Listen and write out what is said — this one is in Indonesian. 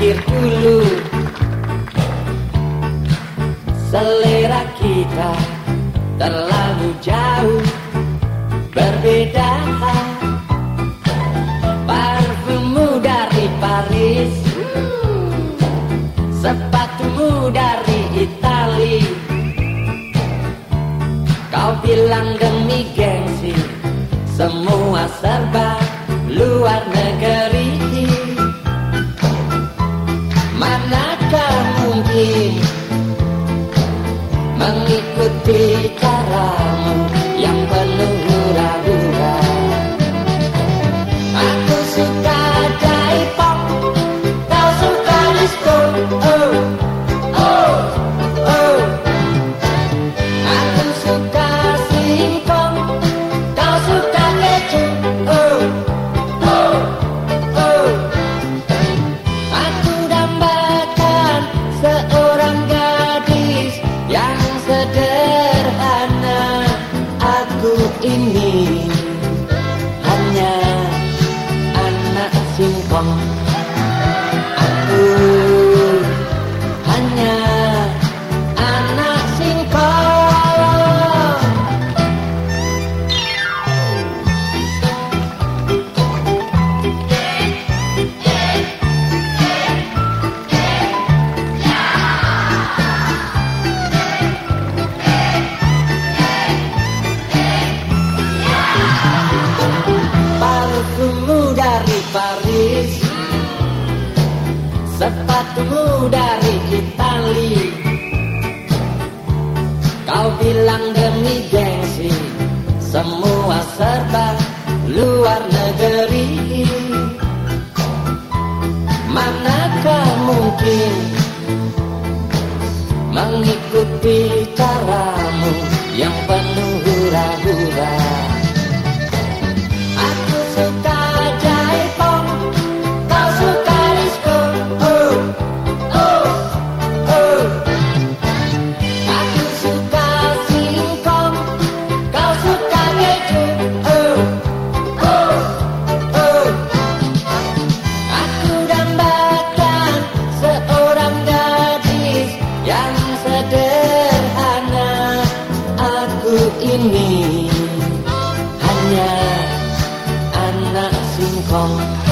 pikir dulu. Selera kita terlalu jauh berbeda Parfummu dari Paris Sepatumu dari Itali Kau bilang demi Mengikuti caramu yang hanya anak singkong Sepatumu dari Itali Kau bilang demi gengsi Semua serba luar negeri. Manakah mungkin Mengikuti caramu yang penuh hura-hura anh đã anak con.